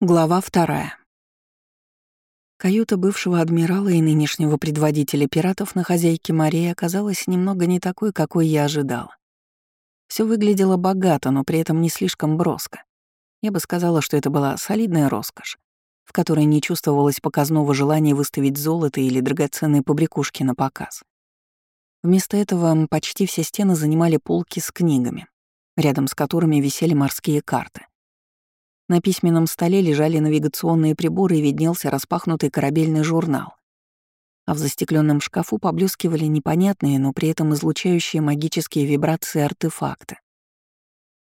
Глава вторая. Каюта бывшего адмирала и нынешнего предводителя пиратов на хозяйке Марии оказалась немного не такой, какой я ожидала. Все выглядело богато, но при этом не слишком броско. Я бы сказала, что это была солидная роскошь, в которой не чувствовалось показного желания выставить золото или драгоценные побрякушки на показ. Вместо этого почти все стены занимали полки с книгами, рядом с которыми висели морские карты. На письменном столе лежали навигационные приборы и виднелся распахнутый корабельный журнал. А в застекленном шкафу поблескивали непонятные, но при этом излучающие магические вибрации артефакты.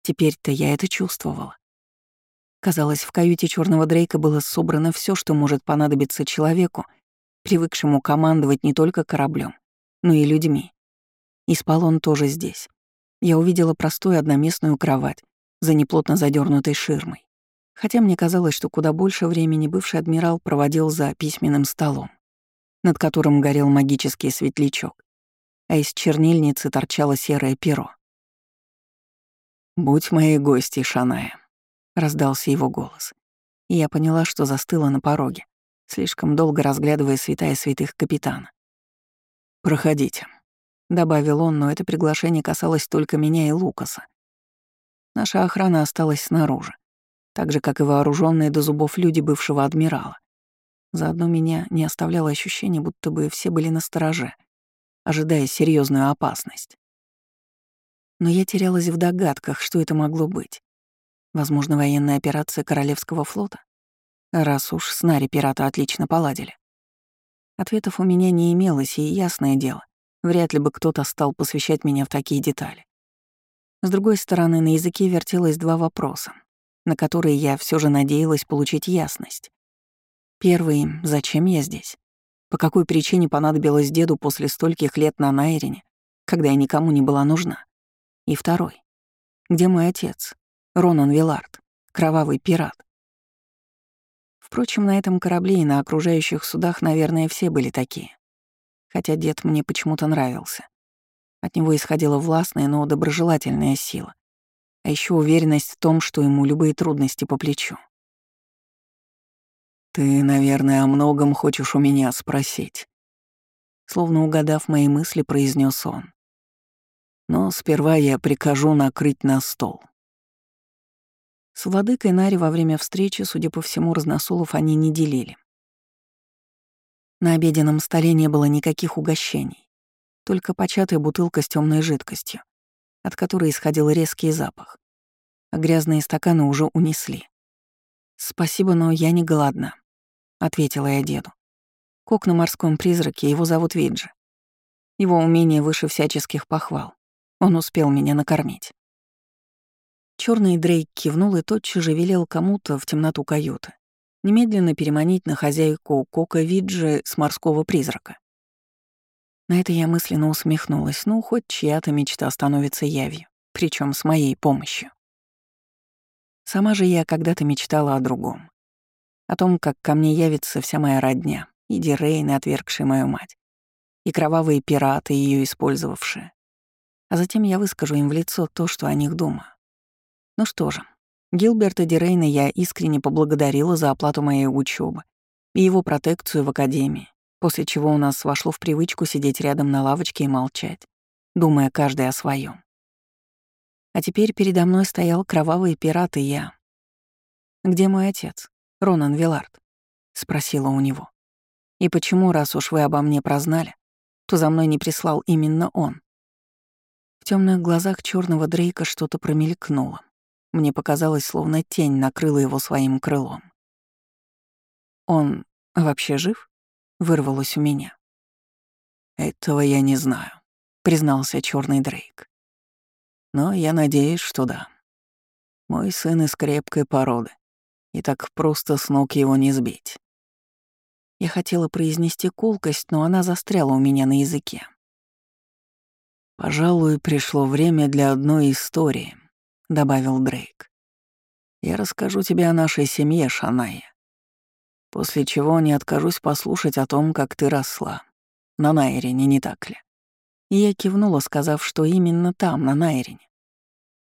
Теперь-то я это чувствовала. Казалось, в каюте черного Дрейка было собрано все, что может понадобиться человеку, привыкшему командовать не только кораблем, но и людьми. И спал он тоже здесь. Я увидела простую одноместную кровать за неплотно задернутой ширмой хотя мне казалось, что куда больше времени бывший адмирал проводил за письменным столом, над которым горел магический светлячок, а из чернильницы торчало серое перо. «Будь моей гостьей, Шаная», — раздался его голос. И я поняла, что застыла на пороге, слишком долго разглядывая святая святых капитана. «Проходите», — добавил он, но это приглашение касалось только меня и Лукаса. Наша охрана осталась снаружи так же, как и вооруженные до зубов люди бывшего адмирала. Заодно меня не оставляло ощущение, будто бы все были на стороже, ожидая серьезную опасность. Но я терялась в догадках, что это могло быть. Возможно, военная операция Королевского флота? Раз уж с Нари пирата отлично поладили. Ответов у меня не имелось, и ясное дело, вряд ли бы кто-то стал посвящать меня в такие детали. С другой стороны, на языке вертелось два вопроса на которые я все же надеялась получить ясность. Первый — зачем я здесь? По какой причине понадобилось деду после стольких лет на Найрине, когда я никому не была нужна? И второй — где мой отец, Ронан Вилард, кровавый пират? Впрочем, на этом корабле и на окружающих судах, наверное, все были такие. Хотя дед мне почему-то нравился. От него исходила властная, но доброжелательная сила, а еще уверенность в том, что ему любые трудности по плечу. «Ты, наверное, о многом хочешь у меня спросить», словно угадав мои мысли, произнес он. «Но сперва я прикажу накрыть на стол». С владыкой Нари во время встречи, судя по всему, разносолов они не делили. На обеденном столе не было никаких угощений, только початая бутылка с темной жидкостью, от которой исходил резкий запах. А грязные стаканы уже унесли. «Спасибо, но я не голодна», — ответила я деду. Кок на морском призраке, его зовут Виджи. Его умение выше всяческих похвал. Он успел меня накормить. Черный Дрейк кивнул и тотчас же велел кому-то в темноту каюты немедленно переманить на хозяйку Кока Виджи с морского призрака. На это я мысленно усмехнулась, ну, хоть чья-то мечта становится явью, причем с моей помощью. Сама же я когда-то мечтала о другом. О том, как ко мне явится вся моя родня, и Дирейны, отвергшие мою мать, и кровавые пираты, ее использовавшие. А затем я выскажу им в лицо то, что о них думаю. Ну что же, Гилберта Дирейна я искренне поблагодарила за оплату моей учебы и его протекцию в академии, после чего у нас вошло в привычку сидеть рядом на лавочке и молчать, думая каждый о своем. А теперь передо мной стоял кровавый пират и я. «Где мой отец, Ронан Вилард?» — спросила у него. «И почему, раз уж вы обо мне прознали, то за мной не прислал именно он?» В темных глазах черного Дрейка что-то промелькнуло. Мне показалось, словно тень накрыла его своим крылом. «Он вообще жив?» Вырвалось у меня. «Этого я не знаю», — признался черный Дрейк. «Но я надеюсь, что да. Мой сын из крепкой породы, и так просто с ног его не сбить». Я хотела произнести колкость, но она застряла у меня на языке. «Пожалуй, пришло время для одной истории», — добавил Дрейк. «Я расскажу тебе о нашей семье, Шаная после чего не откажусь послушать о том, как ты росла. На Найрине, не так ли? И я кивнула, сказав, что именно там, на Найрине.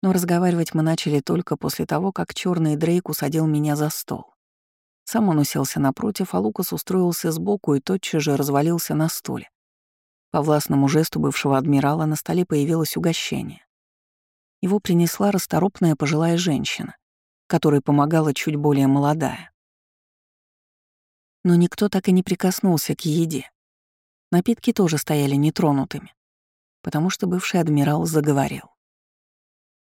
Но разговаривать мы начали только после того, как черный Дрейк усадил меня за стол Сам он уселся напротив, а Лукас устроился сбоку и тотчас же развалился на стуле. По властному жесту бывшего адмирала на столе появилось угощение. Его принесла расторопная пожилая женщина, которой помогала чуть более молодая. Но никто так и не прикоснулся к еде. Напитки тоже стояли нетронутыми, потому что бывший адмирал заговорил.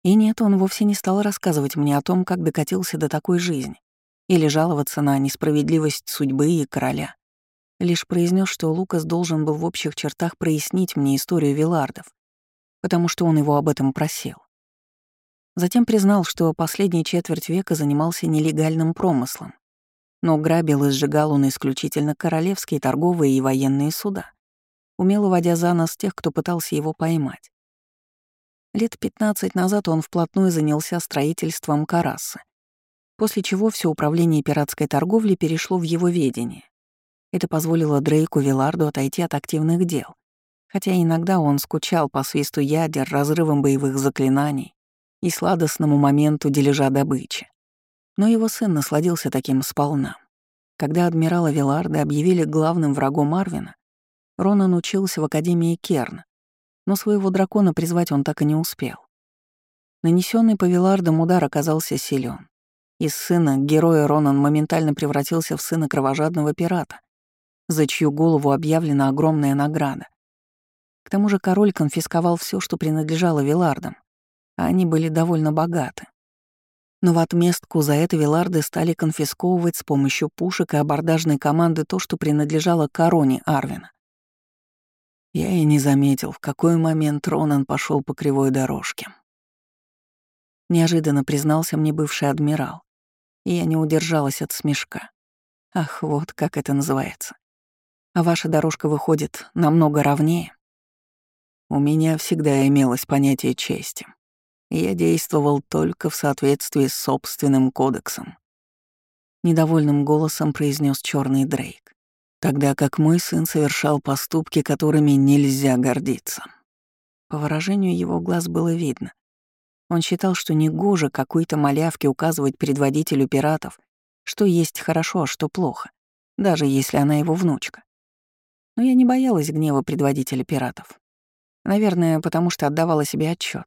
И нет, он вовсе не стал рассказывать мне о том, как докатился до такой жизни, или жаловаться на несправедливость судьбы и короля. Лишь произнес, что Лукас должен был в общих чертах прояснить мне историю Вилардов, потому что он его об этом просил. Затем признал, что последние четверть века занимался нелегальным промыслом, но грабил и сжигал он исключительно королевские торговые и военные суда, умело водя за нос тех, кто пытался его поймать. Лет 15 назад он вплотную занялся строительством Карасы, после чего все управление пиратской торговли перешло в его ведение. Это позволило Дрейку Виларду отойти от активных дел, хотя иногда он скучал по свисту ядер, разрывам боевых заклинаний и сладостному моменту дележа добычи. Но его сын насладился таким сполна. Когда адмирала Виларда объявили главным врагом Марвина, Ронан учился в Академии Керн, но своего дракона призвать он так и не успел. Нанесенный по Вилардам удар оказался силен, из сына героя Ронан моментально превратился в сына кровожадного пирата, за чью голову объявлена огромная награда. К тому же король конфисковал все, что принадлежало Вилардам, а они были довольно богаты. Но в отместку за это Виларды стали конфисковывать с помощью пушек и абордажной команды то, что принадлежало короне Арвина. Я и не заметил, в какой момент Ронан пошел по кривой дорожке. Неожиданно признался мне бывший адмирал, и я не удержалась от смешка. Ах, вот как это называется. А ваша дорожка выходит намного ровнее. У меня всегда имелось понятие чести, я действовал только в соответствии с собственным кодексом. Недовольным голосом произнес черный Дрейк, тогда как мой сын совершал поступки, которыми нельзя гордиться. По выражению его глаз было видно, он считал, что негоже какой-то малявке указывать предводителю пиратов, что есть хорошо, а что плохо, даже если она его внучка. Но я не боялась гнева предводителя пиратов. Наверное, потому что отдавала себе отчет.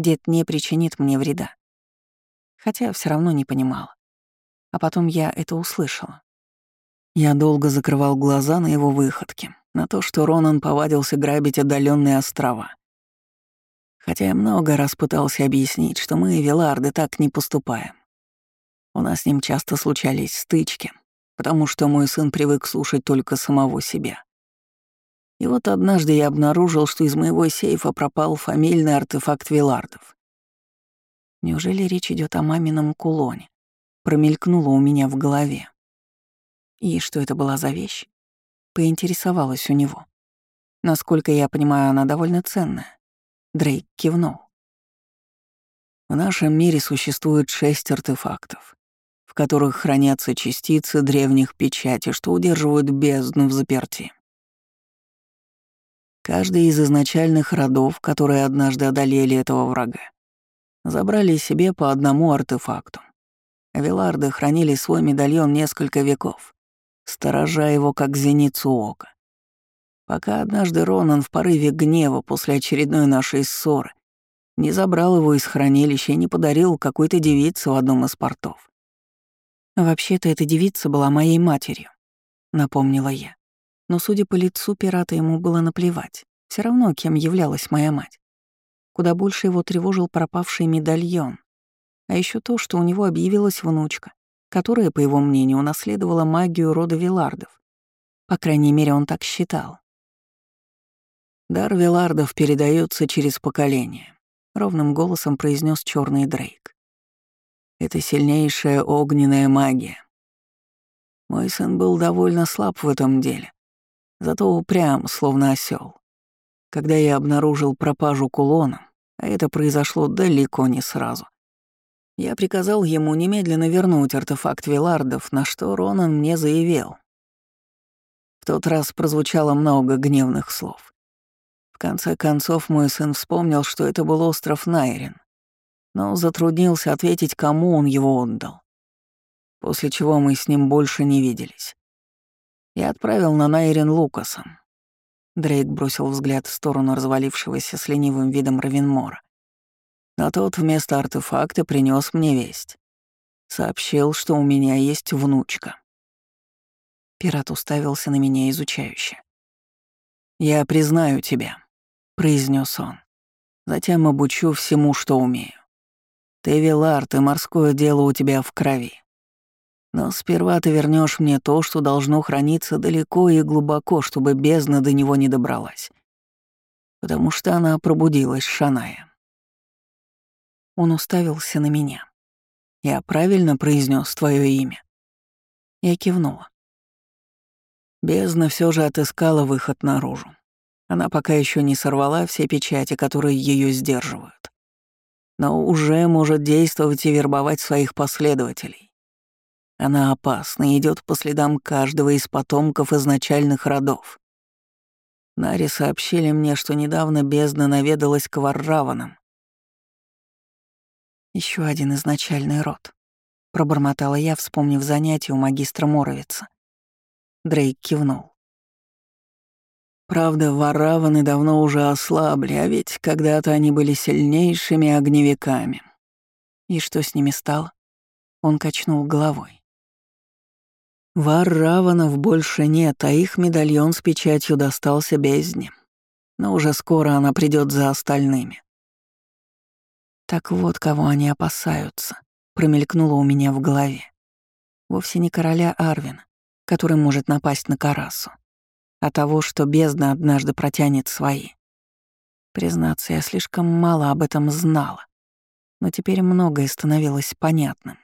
Дед не причинит мне вреда. Хотя все равно не понимала. А потом я это услышала. Я долго закрывал глаза на его выходки, на то, что Ронан повадился грабить отдаленные острова. Хотя я много раз пытался объяснить, что мы, Виларды, так не поступаем. У нас с ним часто случались стычки, потому что мой сын привык слушать только самого себя. И вот однажды я обнаружил, что из моего сейфа пропал фамильный артефакт Вилардов. Неужели речь идет о мамином кулоне? Промелькнуло у меня в голове. И что это была за вещь? Поинтересовалась у него. Насколько я понимаю, она довольно ценная. Дрейк кивнул. В нашем мире существует шесть артефактов, в которых хранятся частицы древних печати, что удерживают бездну в заперти. Каждый из изначальных родов, которые однажды одолели этого врага, забрали себе по одному артефакту. Авиларды хранили свой медальон несколько веков, сторожа его как зеницу ока пока однажды Ронан в порыве гнева после очередной нашей ссоры не забрал его из хранилища и не подарил какой-то девице в одном из портов. «Вообще-то эта девица была моей матерью», — напомнила я. Но, судя по лицу пирата, ему было наплевать. Все равно, кем являлась моя мать. Куда больше его тревожил пропавший медальон. А еще то, что у него объявилась внучка, которая, по его мнению, унаследовала магию рода Вилардов. По крайней мере, он так считал. Дар Вилардов передается через поколение, ровным голосом произнес черный Дрейк. Это сильнейшая огненная магия. Мой сын был довольно слаб в этом деле, зато упрям, словно осел. Когда я обнаружил пропажу кулона, а это произошло далеко не сразу, я приказал ему немедленно вернуть артефакт Вилардов, на что Ронан мне заявил. В тот раз прозвучало много гневных слов конце концов, мой сын вспомнил, что это был остров Найрин, но затруднился ответить, кому он его отдал. после чего мы с ним больше не виделись. Я отправил на Найрен Лукасом. Дрейк бросил взгляд в сторону развалившегося с ленивым видом Равенмора. Но тот вместо артефакта принес мне весть. Сообщил, что у меня есть внучка. Пират уставился на меня изучающе. «Я признаю тебя», — произнес он. «Затем обучу всему, что умею. Ты Велард, и морское дело у тебя в крови. Но сперва ты вернешь мне то, что должно храниться далеко и глубоко, чтобы бездна до него не добралась. Потому что она пробудилась, Шаная. Он уставился на меня. Я правильно произнес твое имя? Я кивнула. Бездна все же отыскала выход наружу. Она пока еще не сорвала все печати, которые ее сдерживают. Но уже может действовать и вербовать своих последователей. Она опасна и идет по следам каждого из потомков изначальных родов. Нари сообщили мне, что недавно бездна наведалась к Варраванам. Еще один изначальный род. Пробормотала я, вспомнив занятие у магистра Моровица. Дрейк кивнул. Правда, вараваны давно уже ослабли, а ведь когда-то они были сильнейшими огневиками. И что с ними стало? Он качнул головой. Варраванов больше нет, а их медальон с печатью достался бездне. Но уже скоро она придет за остальными. Так вот, кого они опасаются, промелькнуло у меня в голове. Вовсе не короля Арвина, который может напасть на Карасу, а того, что бездна однажды протянет свои. Признаться, я слишком мало об этом знала, но теперь многое становилось понятным.